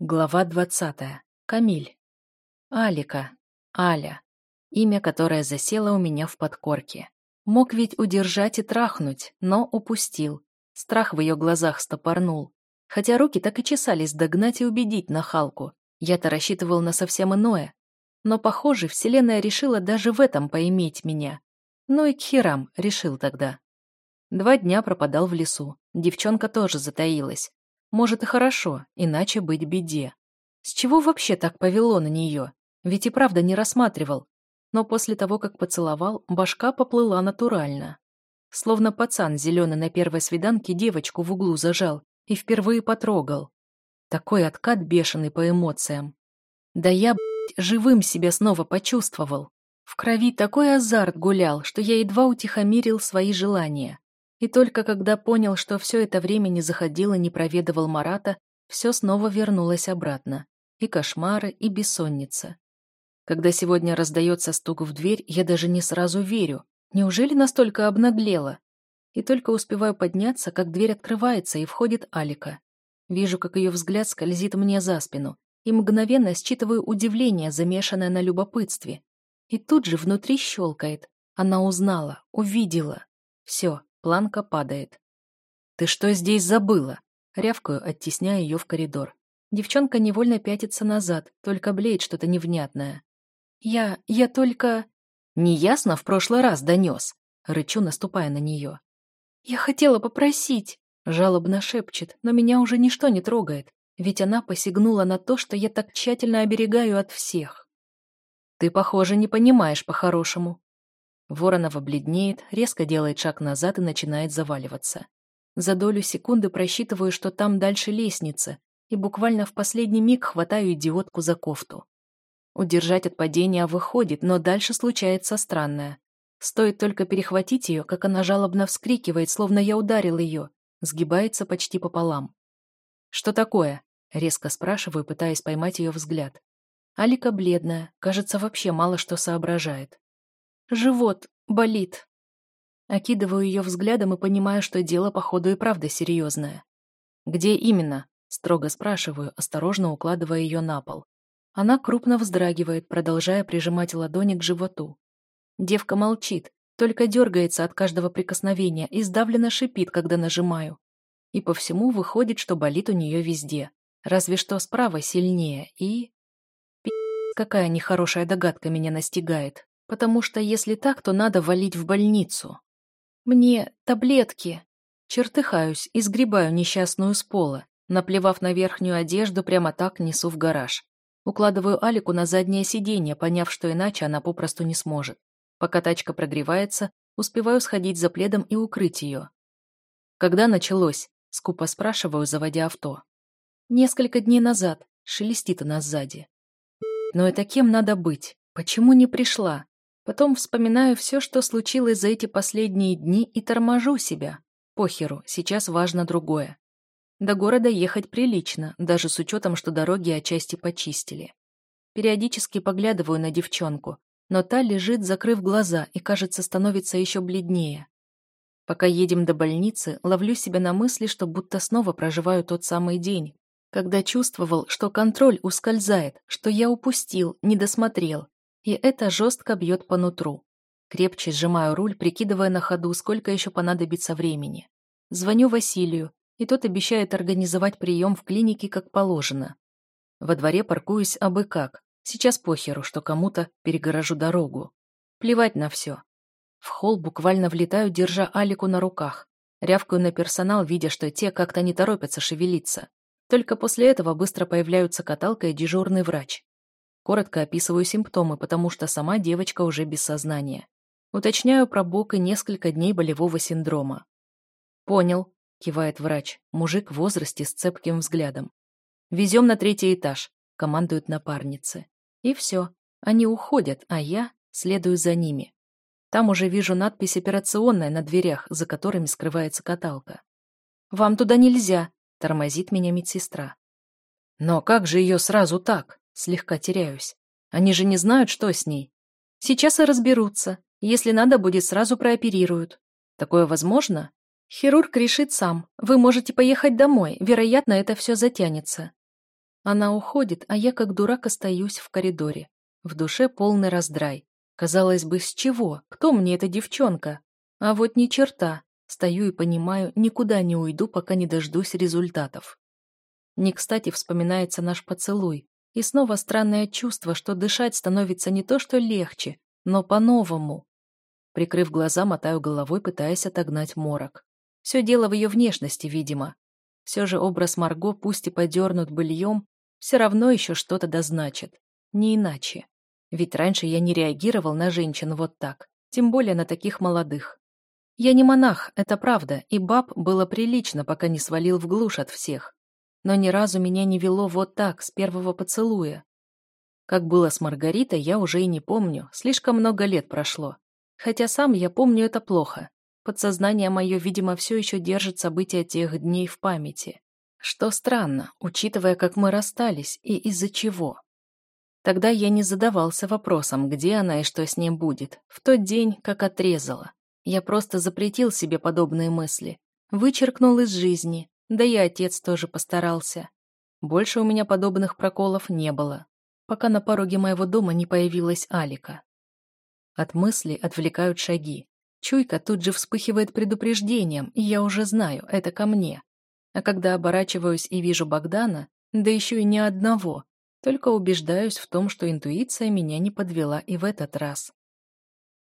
Глава двадцатая. Камиль. Алика. Аля. Имя, которое засело у меня в подкорке. Мог ведь удержать и трахнуть, но упустил. Страх в ее глазах стопорнул. Хотя руки так и чесались догнать и убедить нахалку. Я-то рассчитывал на совсем иное. Но, похоже, Вселенная решила даже в этом поиметь меня. Ну и к херам решил тогда. Два дня пропадал в лесу. Девчонка тоже затаилась. Может и хорошо, иначе быть беде. С чего вообще так повело на нее? Ведь и правда не рассматривал. Но после того, как поцеловал, башка поплыла натурально. Словно пацан зеленый на первой свиданке девочку в углу зажал и впервые потрогал. Такой откат бешеный по эмоциям. Да я, блядь, живым себя снова почувствовал. В крови такой азарт гулял, что я едва утихомирил свои желания. И только когда понял, что все это время не заходил и не проведывал Марата, все снова вернулось обратно. И кошмары, и бессонница. Когда сегодня раздается стук в дверь, я даже не сразу верю. Неужели настолько обнаглела? И только успеваю подняться, как дверь открывается, и входит Алика. Вижу, как ее взгляд скользит мне за спину, и мгновенно считываю удивление, замешанное на любопытстве. И тут же внутри щелкает. Она узнала, увидела. Все, Планка падает. «Ты что здесь забыла?» Рявкаю, оттесняя ее в коридор. Девчонка невольно пятится назад, только блеет что-то невнятное. «Я... я только...» «Неясно в прошлый раз донес», — рычу, наступая на нее. «Я хотела попросить», — жалобно шепчет, но меня уже ничто не трогает, ведь она посягнула на то, что я так тщательно оберегаю от всех. «Ты, похоже, не понимаешь по-хорошему», Воронова бледнеет, резко делает шаг назад и начинает заваливаться. За долю секунды просчитываю, что там дальше лестница, и буквально в последний миг хватаю идиотку за кофту. Удержать от падения выходит, но дальше случается странное. Стоит только перехватить ее, как она жалобно вскрикивает, словно я ударил ее, сгибается почти пополам. «Что такое?» — резко спрашиваю, пытаясь поймать ее взгляд. Алика бледная, кажется, вообще мало что соображает. Живот болит. Окидываю ее взглядом и понимаю, что дело, походу, и правда серьезное. «Где именно?» – строго спрашиваю, осторожно укладывая ее на пол. Она крупно вздрагивает, продолжая прижимать ладони к животу. Девка молчит, только дергается от каждого прикосновения и сдавленно шипит, когда нажимаю. И по всему выходит, что болит у нее везде. Разве что справа сильнее и... Пи***, какая нехорошая догадка меня настигает потому что если так, то надо валить в больницу. Мне таблетки. Чертыхаюсь и сгребаю несчастную с пола, наплевав на верхнюю одежду, прямо так несу в гараж. Укладываю Алику на заднее сиденье, поняв, что иначе она попросту не сможет. Пока тачка прогревается, успеваю сходить за пледом и укрыть ее. «Когда началось?» — скупо спрашиваю, заводя авто. «Несколько дней назад», — шелестит она сзади. «Но это кем надо быть? Почему не пришла?» Потом вспоминаю все, что случилось за эти последние дни и торможу себя. Похеру, сейчас важно другое. До города ехать прилично, даже с учетом, что дороги отчасти почистили. Периодически поглядываю на девчонку, но та лежит, закрыв глаза, и, кажется, становится еще бледнее. Пока едем до больницы, ловлю себя на мысли, что будто снова проживаю тот самый день, когда чувствовал, что контроль ускользает, что я упустил, не досмотрел, и это жестко бьет по нутру. Крепче сжимаю руль, прикидывая на ходу, сколько еще понадобится времени. Звоню Василию, и тот обещает организовать прием в клинике как положено. Во дворе паркуюсь абы как. Сейчас похеру, что кому-то перегорожу дорогу. Плевать на все. В холл буквально влетаю, держа Алику на руках. Рявкаю на персонал, видя, что те как-то не торопятся шевелиться. Только после этого быстро появляются каталка и дежурный врач. Коротко описываю симптомы, потому что сама девочка уже без сознания. Уточняю про бок и несколько дней болевого синдрома. «Понял», — кивает врач, мужик в возрасте с цепким взглядом. «Везем на третий этаж», — командуют напарницы. И все. Они уходят, а я следую за ними. Там уже вижу надпись «Операционная» на дверях, за которыми скрывается каталка. «Вам туда нельзя», — тормозит меня медсестра. «Но как же ее сразу так?» Слегка теряюсь. Они же не знают, что с ней. Сейчас и разберутся. Если надо будет, сразу прооперируют. Такое возможно? Хирург решит сам. Вы можете поехать домой. Вероятно, это все затянется. Она уходит, а я как дурак остаюсь в коридоре. В душе полный раздрай. Казалось бы, с чего? Кто мне эта девчонка? А вот ни черта. Стою и понимаю, никуда не уйду, пока не дождусь результатов. Не кстати вспоминается наш поцелуй. И снова странное чувство, что дышать становится не то что легче, но по-новому. Прикрыв глаза, мотаю головой, пытаясь отогнать морок. Все дело в ее внешности, видимо. Все же образ Марго, пусть и подернут быльем, все равно еще что-то дозначит. Не иначе. Ведь раньше я не реагировал на женщин вот так, тем более на таких молодых. Я не монах, это правда, и баб было прилично, пока не свалил в глушь от всех. Но ни разу меня не вело вот так, с первого поцелуя. Как было с Маргаритой, я уже и не помню, слишком много лет прошло. Хотя сам я помню это плохо. Подсознание мое, видимо, все еще держит события тех дней в памяти. Что странно, учитывая, как мы расстались и из-за чего. Тогда я не задавался вопросом, где она и что с ней будет, в тот день, как отрезала. Я просто запретил себе подобные мысли, вычеркнул из жизни, да и отец тоже постарался. Больше у меня подобных проколов не было пока на пороге моего дома не появилась Алика. От мысли отвлекают шаги. Чуйка тут же вспыхивает предупреждением, и я уже знаю, это ко мне. А когда оборачиваюсь и вижу Богдана, да еще и ни одного, только убеждаюсь в том, что интуиция меня не подвела и в этот раз.